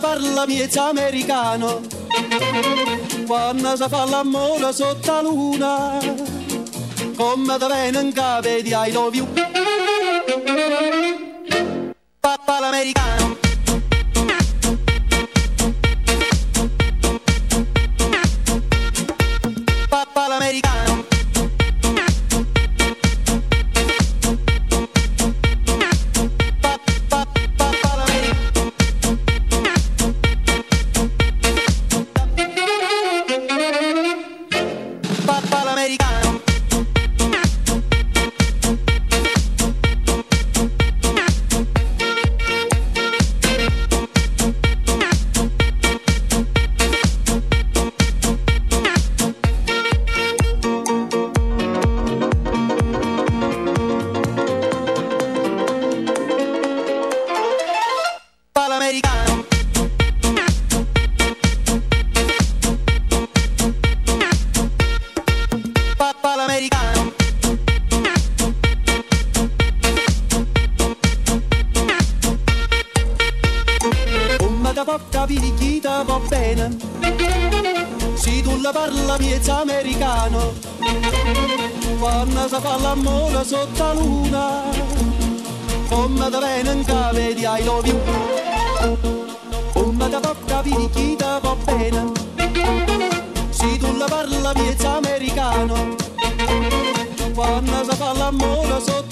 Parla miezza americano quando si fa l'amore sotto la luna come da capo di I love you La parla miezza americano, quando si fa l'amore sotto la luna, come da che vedi I love you. Come ti fa capire chi ti va bene. Se tu la parla miezza americano, quando si fa l'amore sotto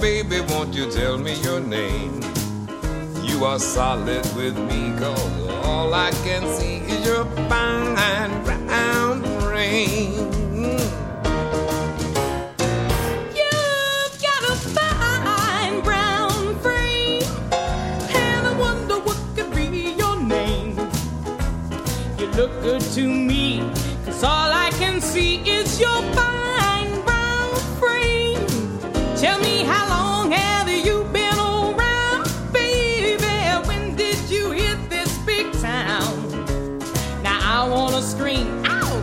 Baby, won't you tell me your name? You are solid with me, cause all I can see is your fine brown frame. You've got a fine brown frame, and I wonder what could be your name. You look good to me, cause all I can see is your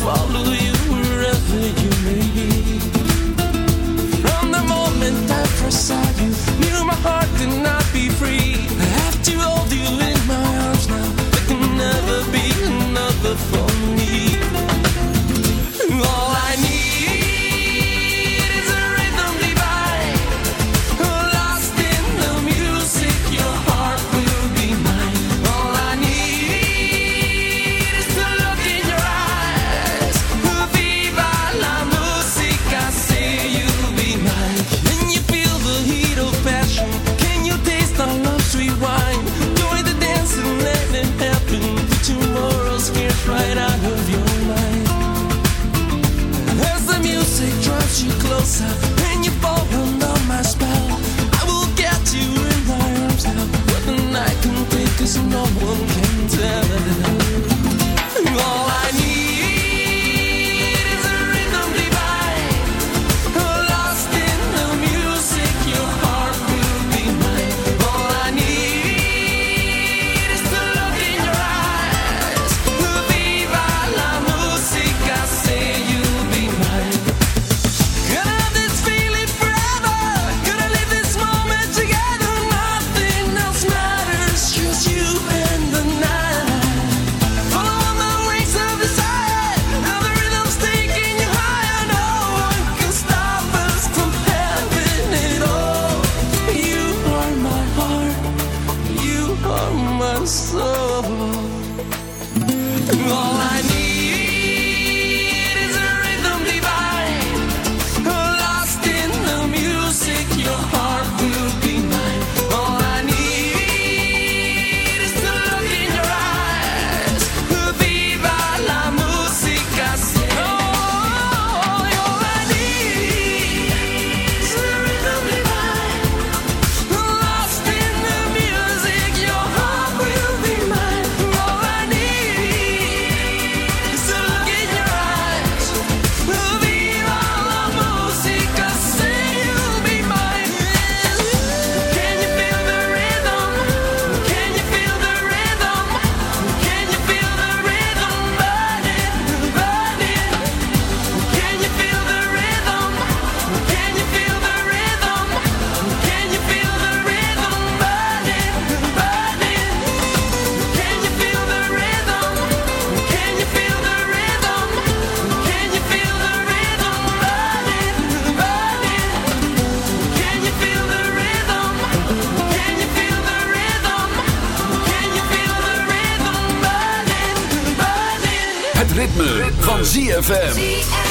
follow you wherever you may. From the moment I first saw you, knew my heart could not be free. I have to hold you in my arms now. There can never be another. music drives you closer, and you fall under my spell. I will get you in my arms now, where the night can take, cause no one can. ZFM.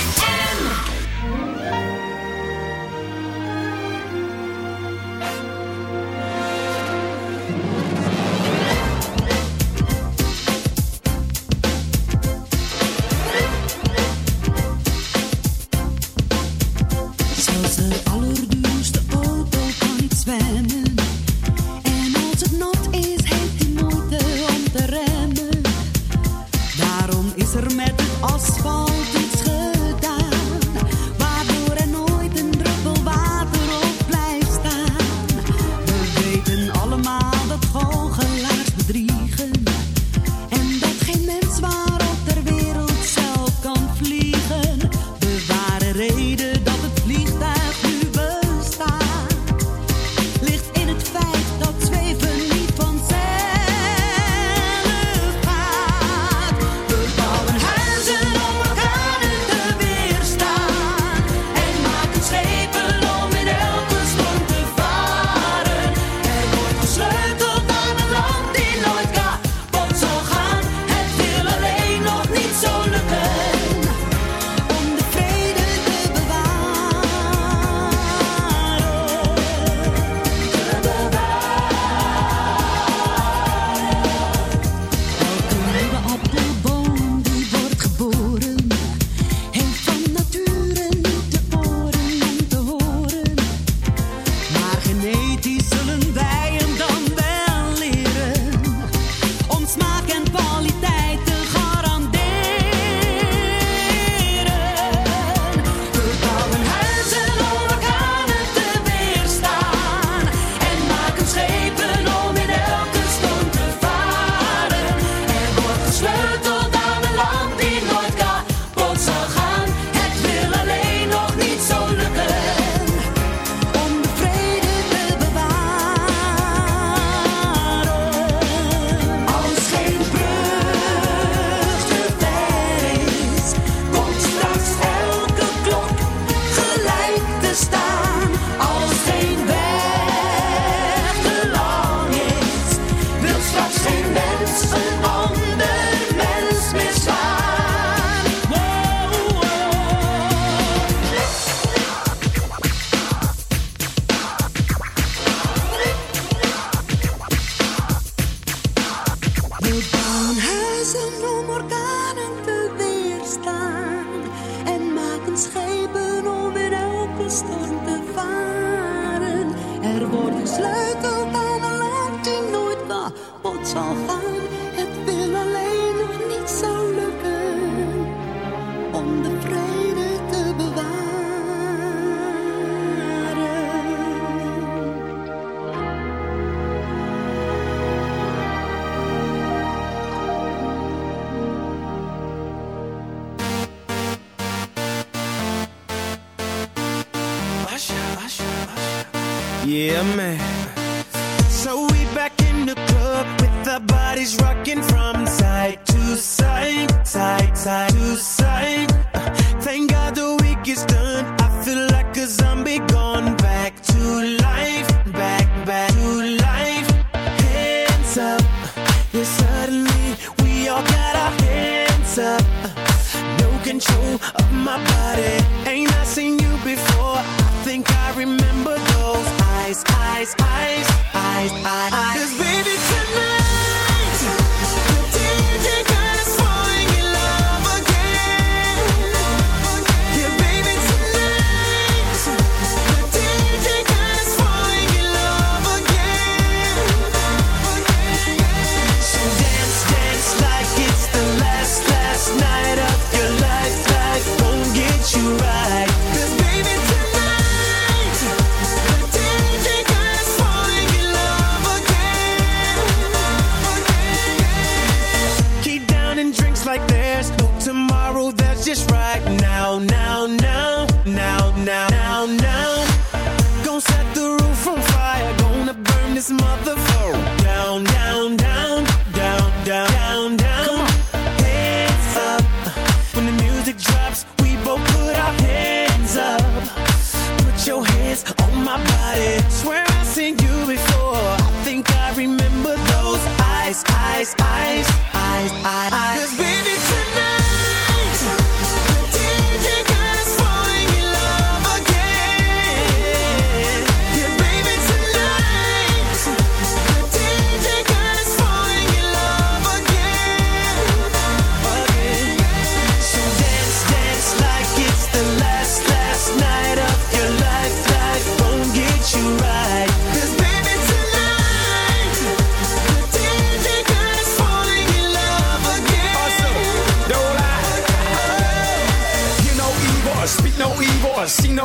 Everybody's rocking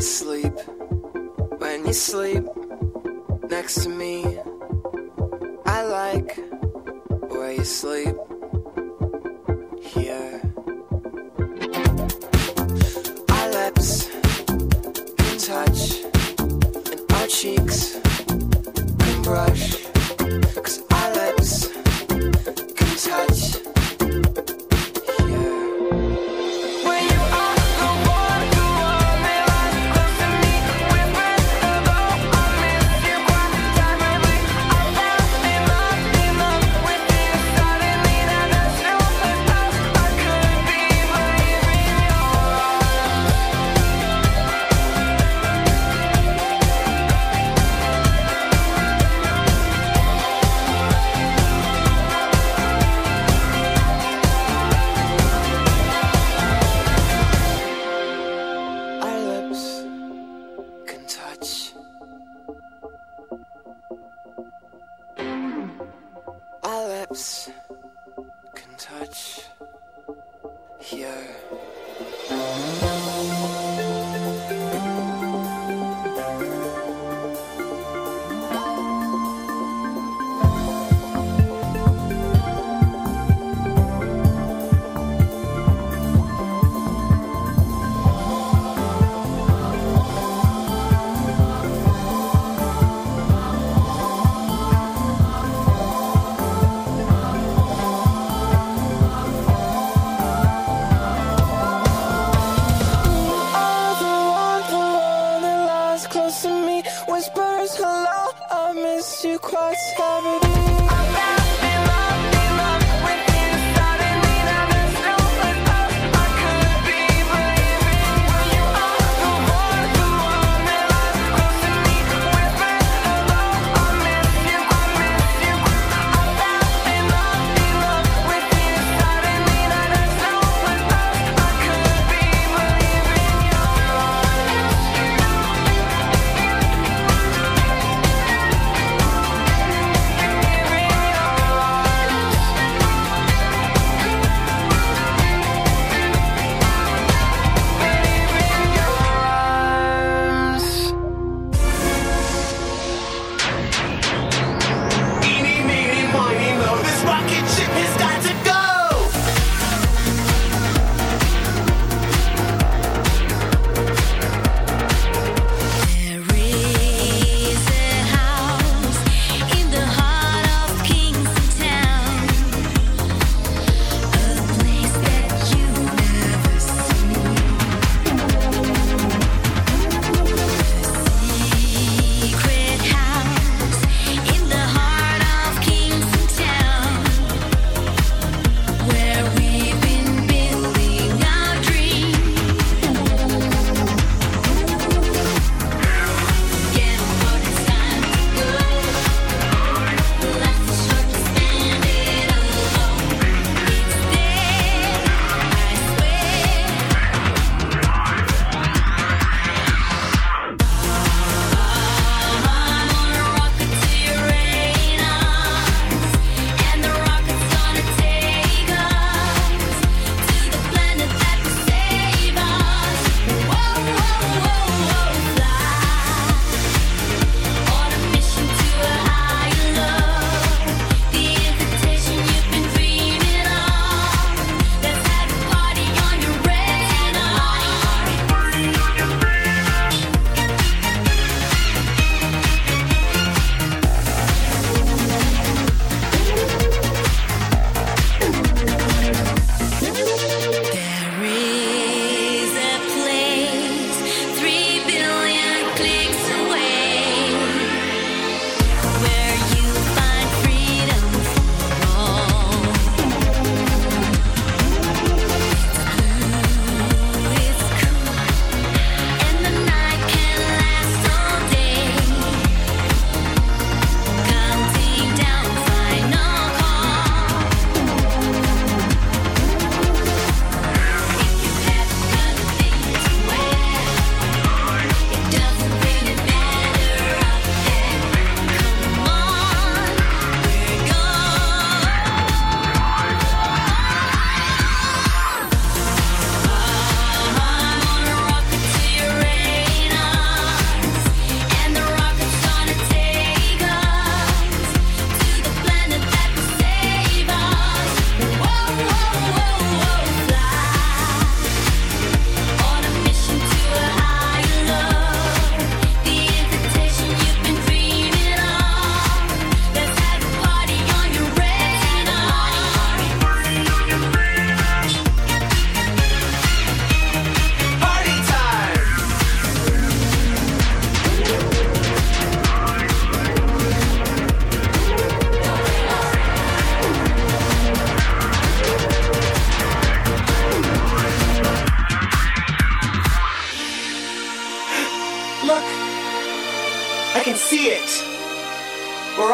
you sleep, when you sleep next to me. I like where you sleep.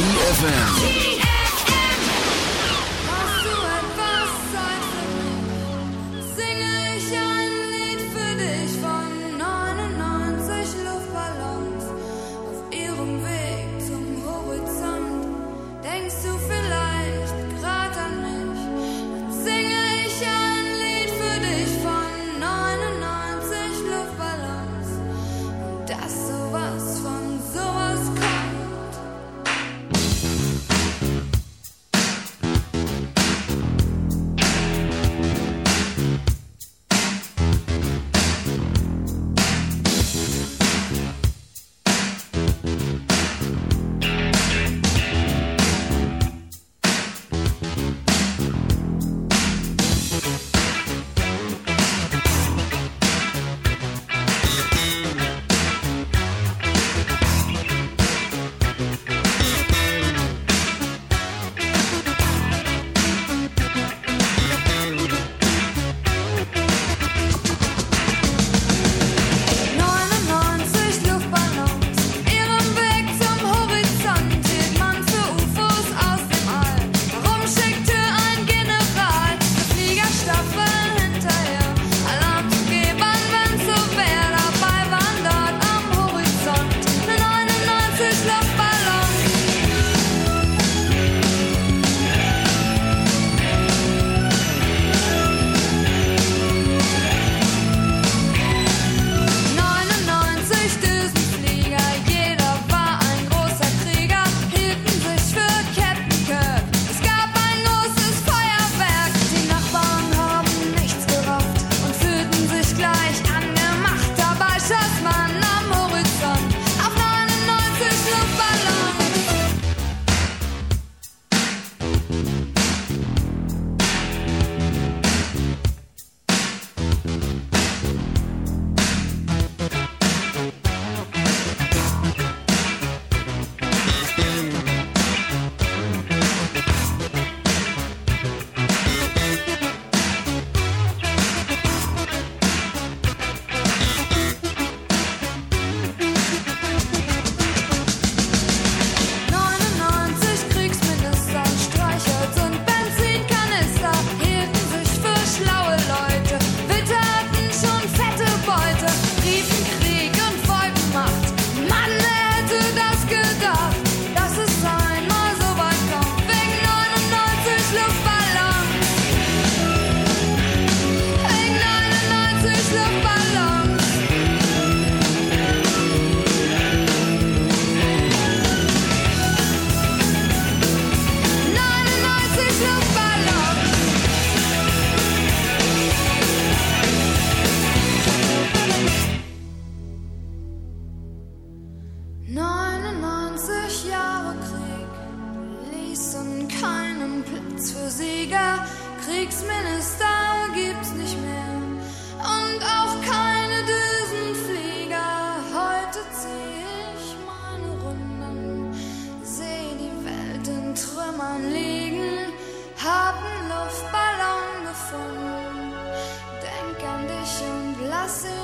ZFM. Und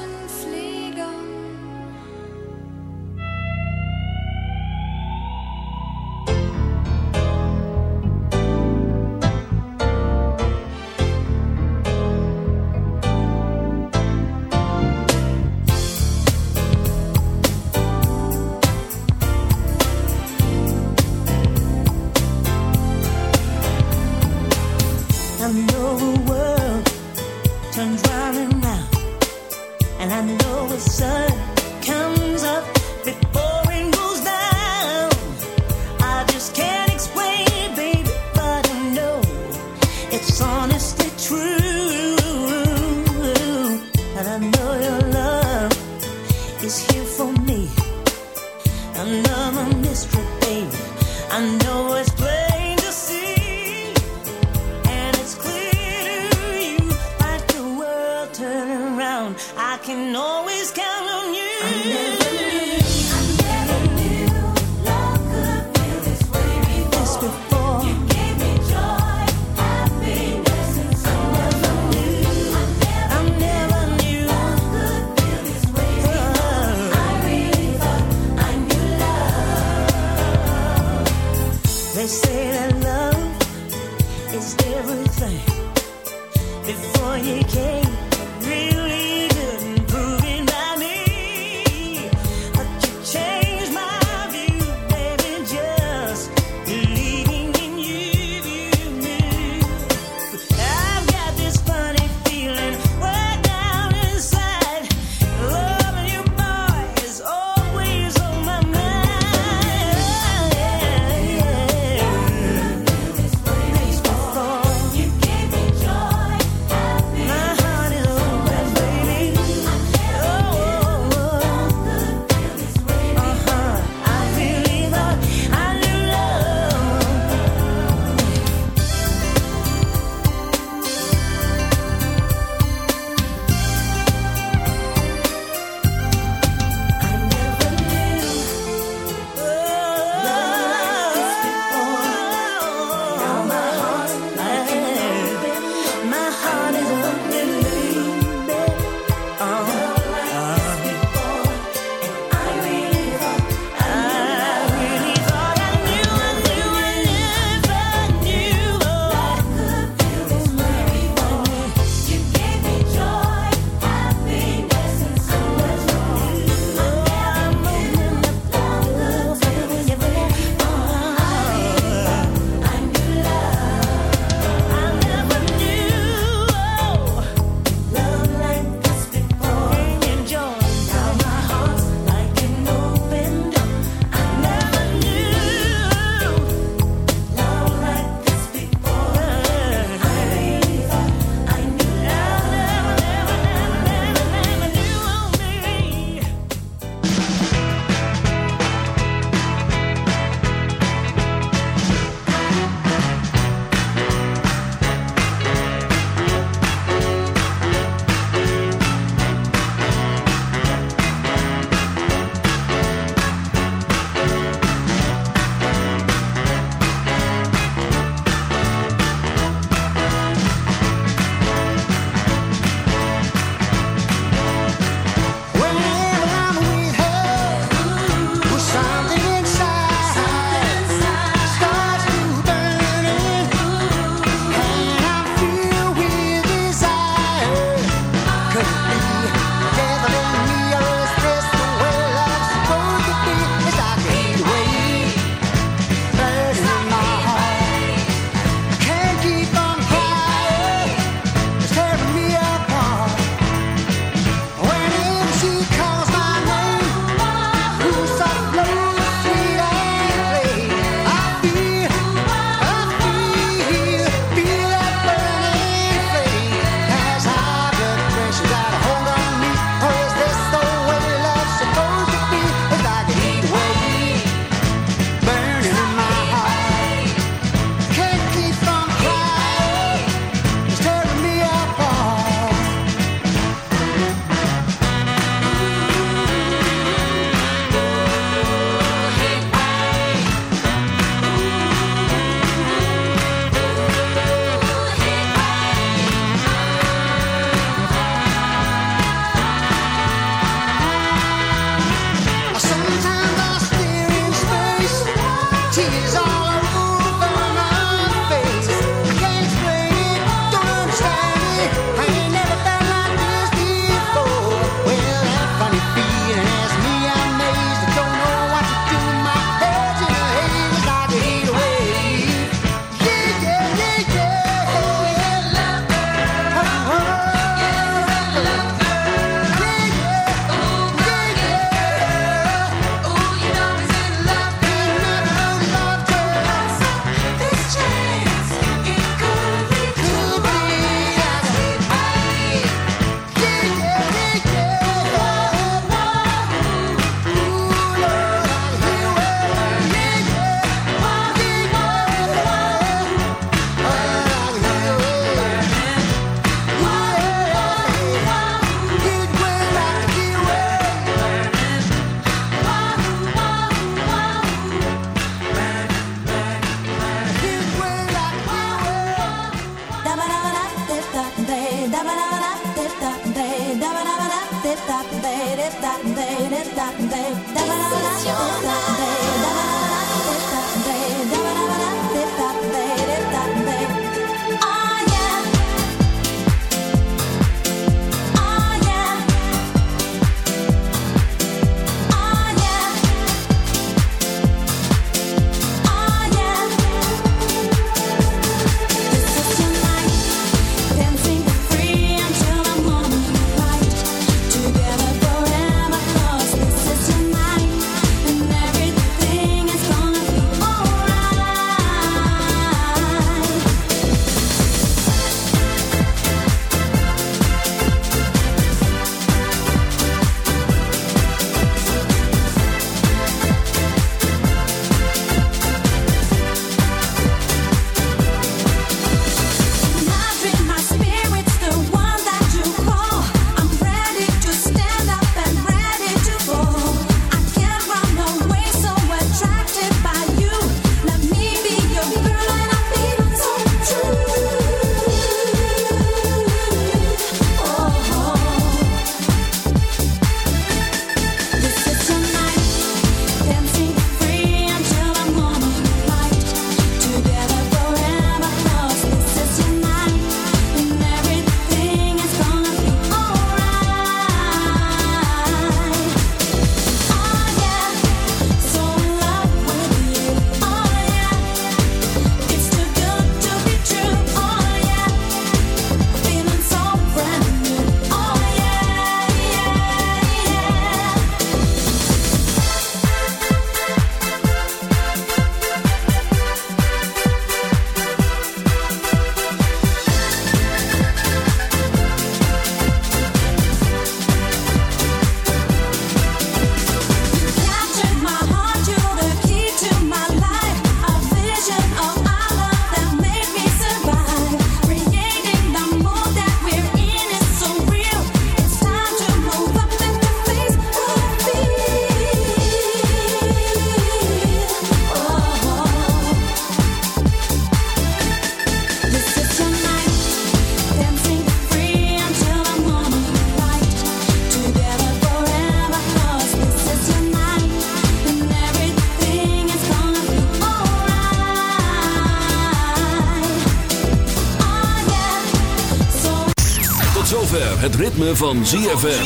ritme van ZFM.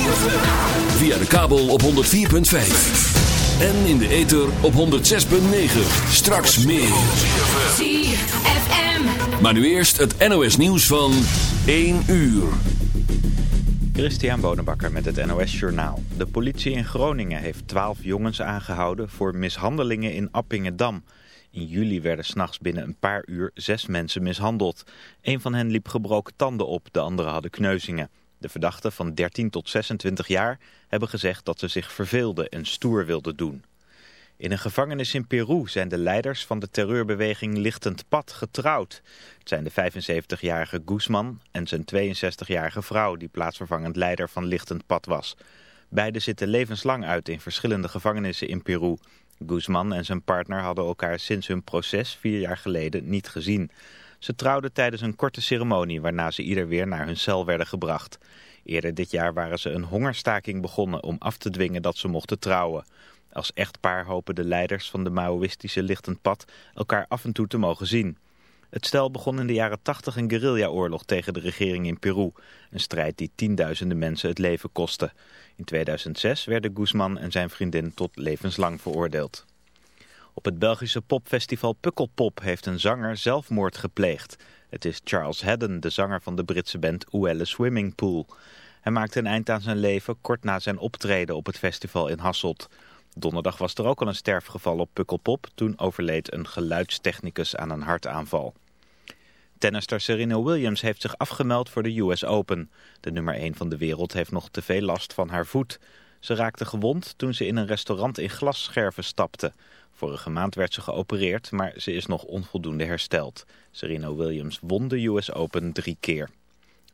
Via de kabel op 104.5. En in de ether op 106.9. Straks meer. ZFM. Maar nu eerst het NOS nieuws van 1 uur. Christian Bonenbakker met het NOS Journaal. De politie in Groningen heeft twaalf jongens aangehouden voor mishandelingen in Appingedam. In juli werden s'nachts binnen een paar uur zes mensen mishandeld. Een van hen liep gebroken tanden op, de anderen hadden kneuzingen. De verdachten van 13 tot 26 jaar hebben gezegd dat ze zich verveelden en stoer wilden doen. In een gevangenis in Peru zijn de leiders van de terreurbeweging Lichtend Pad getrouwd. Het zijn de 75-jarige Guzman en zijn 62-jarige vrouw die plaatsvervangend leider van Lichtend Pad was. Beiden zitten levenslang uit in verschillende gevangenissen in Peru. Guzman en zijn partner hadden elkaar sinds hun proces vier jaar geleden niet gezien. Ze trouwden tijdens een korte ceremonie waarna ze ieder weer naar hun cel werden gebracht. Eerder dit jaar waren ze een hongerstaking begonnen om af te dwingen dat ze mochten trouwen. Als echtpaar hopen de leiders van de Maoïstische Lichtend Pad elkaar af en toe te mogen zien. Het stel begon in de jaren 80 een guerrillaoorlog tegen de regering in Peru. Een strijd die tienduizenden mensen het leven kostte. In 2006 werden Guzman en zijn vriendin tot levenslang veroordeeld. Op het Belgische popfestival Pukkelpop heeft een zanger zelfmoord gepleegd. Het is Charles Haddon, de zanger van de Britse band Oelle Swimming Pool. Hij maakte een eind aan zijn leven kort na zijn optreden op het festival in Hasselt. Donderdag was er ook al een sterfgeval op Pukkelpop. Toen overleed een geluidstechnicus aan een hartaanval. Tennister Serena Williams heeft zich afgemeld voor de US Open. De nummer 1 van de wereld heeft nog te veel last van haar voet. Ze raakte gewond toen ze in een restaurant in glasscherven stapte. Vorige maand werd ze geopereerd, maar ze is nog onvoldoende hersteld. Serena Williams won de US Open drie keer.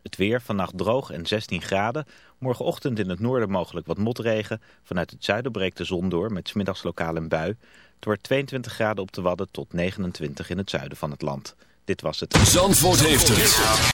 Het weer vannacht droog en 16 graden. Morgenochtend in het noorden mogelijk wat motregen. Vanuit het zuiden breekt de zon door met smiddags lokaal een bui. Het wordt 22 graden op de Wadden tot 29 in het zuiden van het land. Dit was het. Zandvoort heeft het.